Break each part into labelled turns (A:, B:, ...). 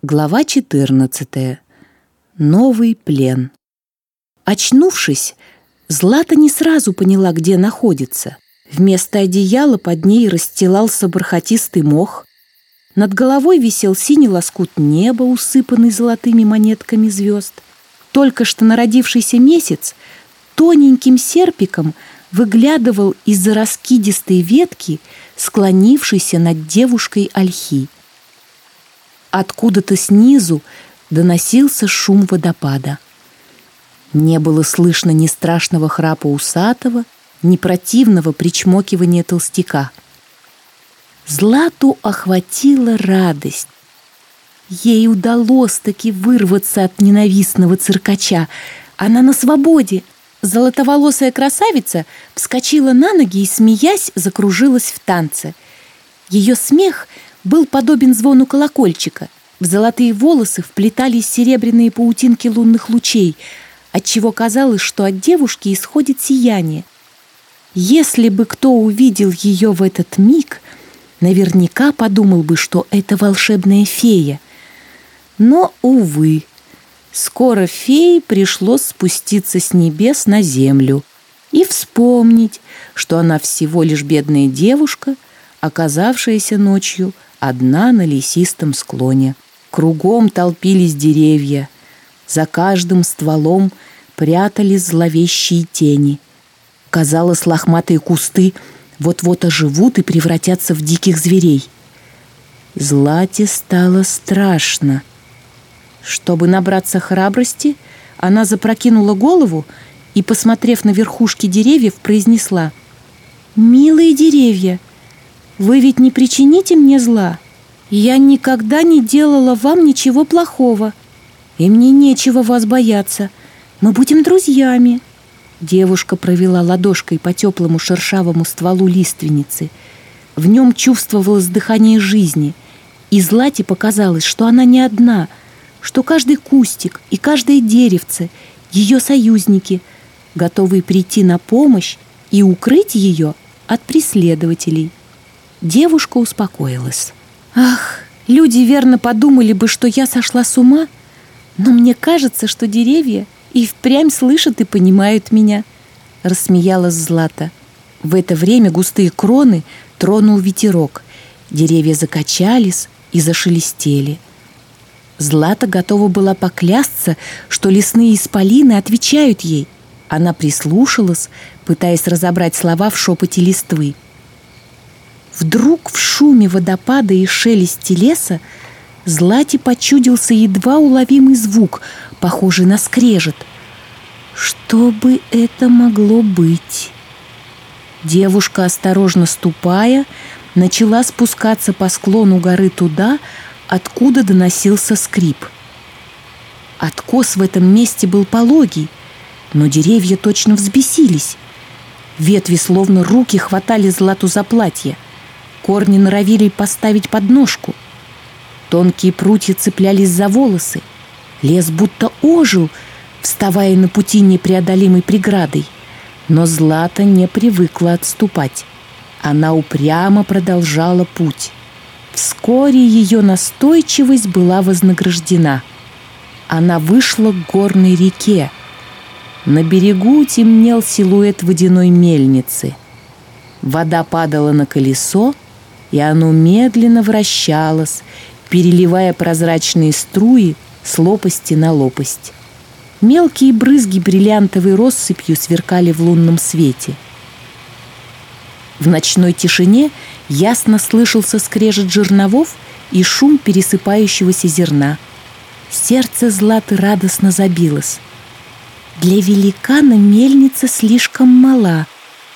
A: Глава 14. Новый плен. Очнувшись, Злата не сразу поняла, где находится. Вместо одеяла под ней расстилался бархатистый мох. Над головой висел синий лоскут неба, усыпанный золотыми монетками звезд. Только что народившийся месяц тоненьким серпиком выглядывал из-за раскидистой ветки, склонившейся над девушкой ольхи. Откуда-то снизу доносился шум водопада. Не было слышно ни страшного храпа усатого, ни противного причмокивания толстяка. Злату охватила радость. Ей удалось таки вырваться от ненавистного циркача. Она на свободе. Золотоволосая красавица вскочила на ноги и, смеясь, закружилась в танце. Ее смех — был подобен звону колокольчика. В золотые волосы вплетались серебряные паутинки лунных лучей, отчего казалось, что от девушки исходит сияние. Если бы кто увидел ее в этот миг, наверняка подумал бы, что это волшебная фея. Но, увы, скоро фее пришлось спуститься с небес на землю и вспомнить, что она всего лишь бедная девушка, оказавшаяся ночью – одна на лесистом склоне. Кругом толпились деревья. За каждым стволом прятались зловещие тени. Казалось, лохматые кусты вот-вот оживут и превратятся в диких зверей. Злате стало страшно. Чтобы набраться храбрости, она запрокинула голову и, посмотрев на верхушки деревьев, произнесла «Милые деревья, вы ведь не причините мне зла? Я никогда не делала вам ничего плохого. И мне нечего вас бояться. Мы будем друзьями». Девушка провела ладошкой по теплому шершавому стволу лиственницы. В нем чувствовалось дыхание жизни. И Злате показалось, что она не одна, что каждый кустик и каждое деревце — ее союзники, готовые прийти на помощь и укрыть ее от преследователей. Девушка успокоилась. «Ах, люди верно подумали бы, что я сошла с ума, но мне кажется, что деревья и впрямь слышат и понимают меня», — рассмеялась Злата. В это время густые кроны тронул ветерок. Деревья закачались и зашелестели. Злата готова была поклясться, что лесные исполины отвечают ей. Она прислушалась, пытаясь разобрать слова в шепоте листвы — Вдруг в шуме водопада и шелесте леса Злате почудился едва уловимый звук, похожий на скрежет. Что бы это могло быть? Девушка, осторожно ступая, начала спускаться по склону горы туда, откуда доносился скрип. Откос в этом месте был пологий, но деревья точно взбесились. Ветви, словно руки, хватали Злату за платье – Корни норовили поставить подножку. Тонкие прутья цеплялись за волосы. Лес будто ожил, вставая на пути непреодолимой преградой. Но Злата не привыкла отступать. Она упрямо продолжала путь. Вскоре ее настойчивость была вознаграждена. Она вышла к горной реке. На берегу темнел силуэт водяной мельницы. Вода падала на колесо, и оно медленно вращалось, переливая прозрачные струи с лопасти на лопасть. Мелкие брызги бриллиантовой россыпью сверкали в лунном свете. В ночной тишине ясно слышался скрежет жерновов и шум пересыпающегося зерна. Сердце Златы радостно забилось. Для великана мельница слишком мала.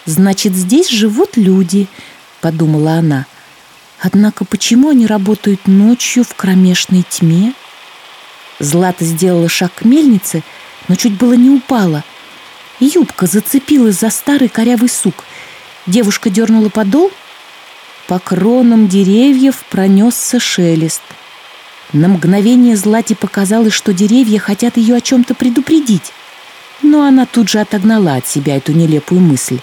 A: Значит, здесь живут люди, подумала она. Однако почему они работают ночью в кромешной тьме? Злата сделала шаг к мельнице, но чуть было не упала. Юбка зацепилась за старый корявый сук. Девушка дернула подол. По кронам деревьев пронесся шелест. На мгновение Злате показалось, что деревья хотят ее о чем-то предупредить. Но она тут же отогнала от себя эту нелепую мысль.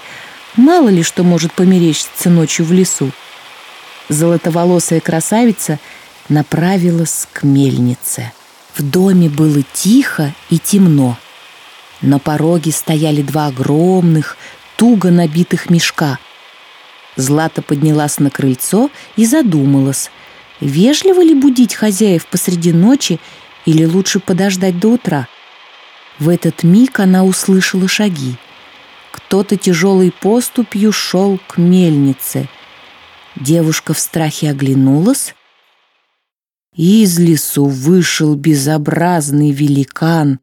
A: Мало ли что может померещиться ночью в лесу. Золотоволосая красавица направилась к мельнице. В доме было тихо и темно. На пороге стояли два огромных, туго набитых мешка. Злата поднялась на крыльцо и задумалась, вежливо ли будить хозяев посреди ночи или лучше подождать до утра. В этот миг она услышала шаги. Кто-то тяжелой поступью шел к мельнице. Девушка в страхе оглянулась. Из лесу вышел безобразный великан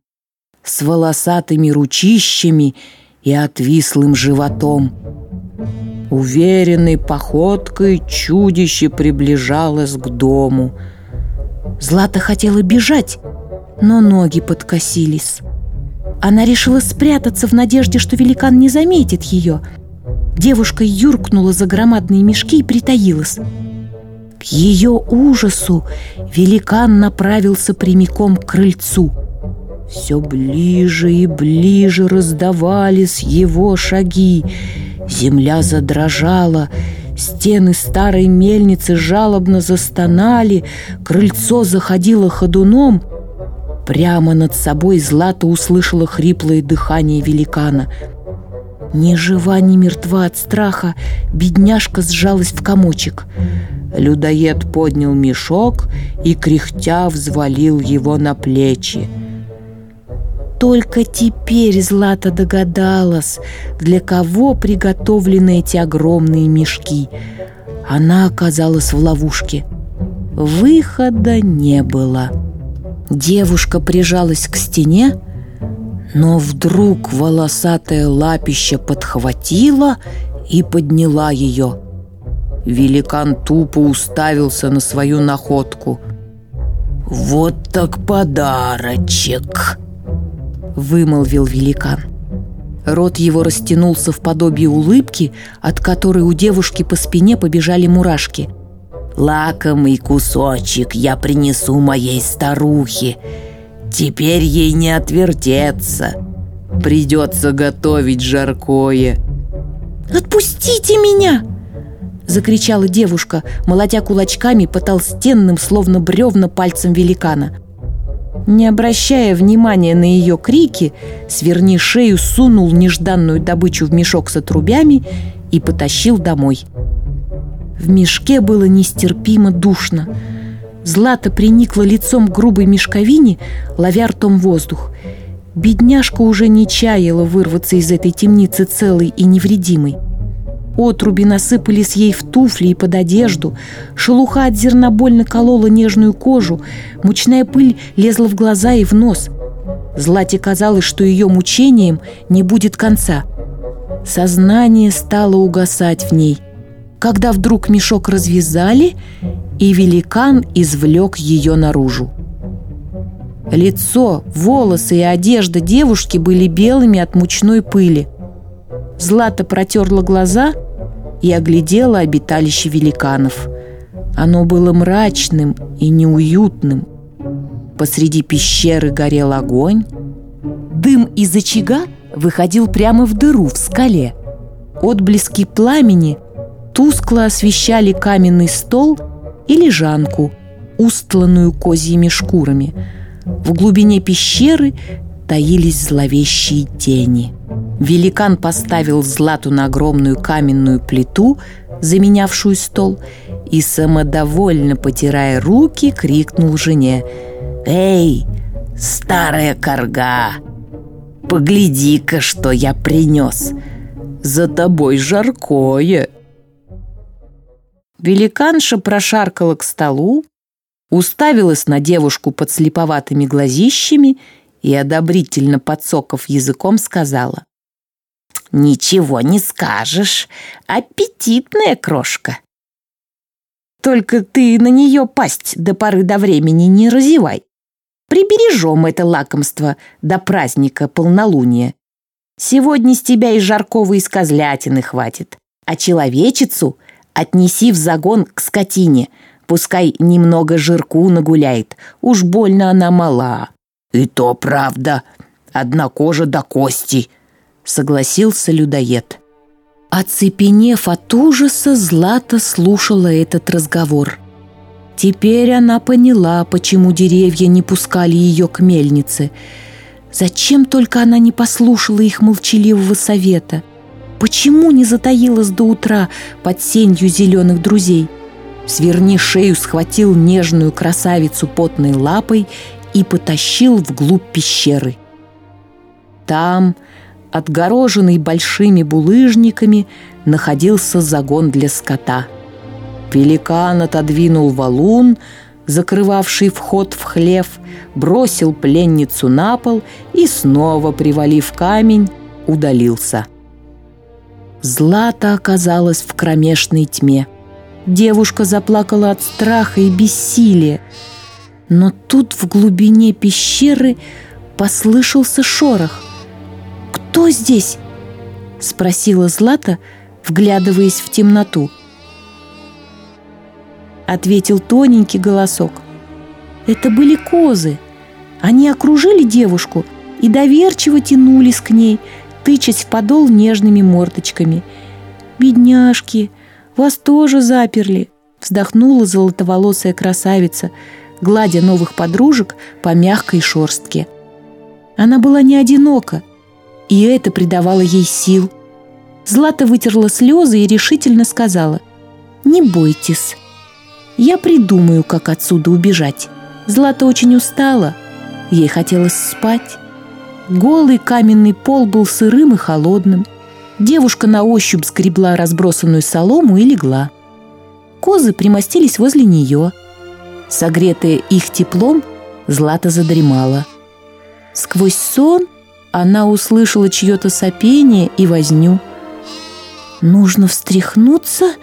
A: с волосатыми ручищами и отвислым животом. Уверенной походкой чудище приближалось к дому. Злата хотела бежать, но ноги подкосились. Она решила спрятаться в надежде, что великан не заметит ее. Девушка юркнула за громадные мешки и притаилась. К ее ужасу великан направился прямиком к крыльцу – все ближе и ближе раздавались его шаги. Земля задрожала, стены старой мельницы жалобно застонали, крыльцо заходило ходуном. Прямо над собой Злата услышала хриплое дыхание великана. Ни жива, ни мертва от страха, бедняжка сжалась в комочек. Людоед поднял мешок и, кряхтя, взвалил его на плечи. Только теперь Злата догадалась, для кого приготовлены эти огромные мешки. Она оказалась в ловушке. Выхода не было. Девушка прижалась к стене, но вдруг волосатая лапища подхватила и подняла ее. Великан тупо уставился на свою находку. «Вот так подарочек!» вымолвил великан. Рот его растянулся в подобие улыбки, от которой у девушки по спине побежали мурашки. «Лакомый кусочек я принесу моей старухе. Теперь ей не отвертеться. Придется готовить жаркое». «Отпустите меня!» Закричала девушка, молотя кулачками по толстенным, словно бревна пальцем великана – не обращая внимания на ее крики, сверни шею сунул нежданную добычу в мешок с отрубями и потащил домой. В мешке было нестерпимо душно. Злата приникла лицом к грубой мешковине, ловя ртом воздух. Бедняжка уже не чаяла вырваться из этой темницы целой и невредимой. Отруби насыпались ей в туфли и под одежду, шелуха от зерна больно колола нежную кожу, мучная пыль лезла в глаза и в нос. Злате казалось, что ее мучением не будет конца. Сознание стало угасать в ней, когда вдруг мешок развязали, и великан извлек ее наружу. Лицо, волосы и одежда девушки были белыми от мучной пыли. Злата протерла глаза – и оглядела обиталище великанов. Оно было мрачным и неуютным. Посреди пещеры горел огонь. Дым из очага выходил прямо в дыру в скале. Отблески пламени тускло освещали каменный стол и лежанку, устланную козьими шкурами. В глубине пещеры таились зловещие тени. Великан поставил Злату на огромную каменную плиту, заменявшую стол, и, самодовольно потирая руки, крикнул жене «Эй, старая корга, погляди-ка, что я принес! За тобой жаркое!» Великанша прошаркала к столу, уставилась на девушку под слеповатыми глазищами и, одобрительно подсоков языком, сказала «Ничего не скажешь, аппетитная крошка». «Только ты на нее пасть до поры до времени не разевай. Прибережем это лакомство до праздника полнолуния. Сегодня с тебя и жаркого из козлятины хватит, а человечицу отнеси в загон к скотине, пускай немного жирку нагуляет, уж больно она мала». «И то правда, одна кожа до кости», — согласился людоед. Оцепенев от ужаса, Злата слушала этот разговор. Теперь она поняла, почему деревья не пускали ее к мельнице. Зачем только она не послушала их молчаливого совета? Почему не затаилась до утра под сенью зеленых друзей? Сверни шею схватил нежную красавицу потной лапой и потащил вглубь пещеры. Там, отгороженный большими булыжниками, находился загон для скота. Великан отодвинул валун, закрывавший вход в хлев, бросил пленницу на пол и, снова привалив камень, удалился. Злата оказалась в кромешной тьме. Девушка заплакала от страха и бессилия. Но тут в глубине пещеры послышался шорох. «Кто здесь?» — спросила Злата, вглядываясь в темноту. Ответил тоненький голосок. Это были козы. Они окружили девушку и доверчиво тянулись к ней, тычась в подол нежными мордочками. «Бедняжки, вас тоже заперли!» Вздохнула золотоволосая красавица, гладя новых подружек по мягкой шорстке. Она была не одинока, и это придавало ей сил. Злата вытерла слезы и решительно сказала, «Не бойтесь, я придумаю, как отсюда убежать». Злата очень устала, ей хотелось спать. Голый каменный пол был сырым и холодным. Девушка на ощупь сгребла разбросанную солому и легла. Козы примостились возле нее. Согретая их теплом, Злата задремала. Сквозь сон она услышала чье-то сопение и возню. «Нужно встряхнуться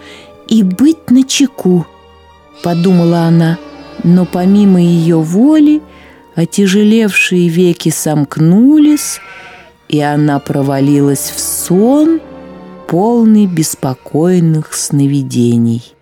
A: и быть начеку», — подумала она, но помимо ее воли отяжелевшие веки сомкнулись, и она провалилась в сон, полный беспокойных сновидений.